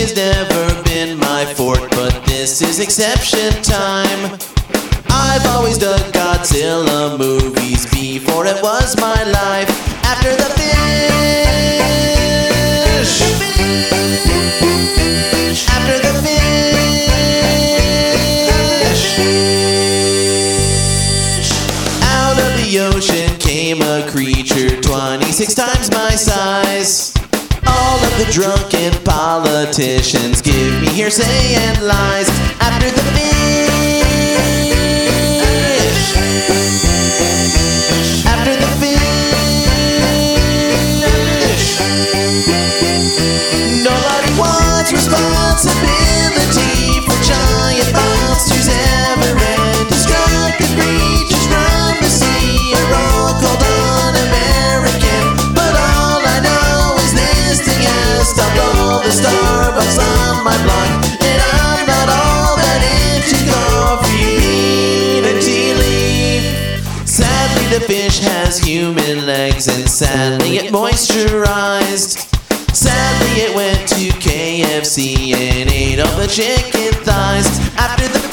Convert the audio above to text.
has never been my fort, but this is exception time. I've always dug Godzilla movies before it was my life. After the fish. After the fish. Out of the ocean came a creature 26 times my size. All of the drunken politicians give me hearsay and lies. After the fish. After the fish. Nobody wants responsibility the fish has human legs, and sadly, it moisturized. Sadly, it went to KFC and ate all the chicken thighs after the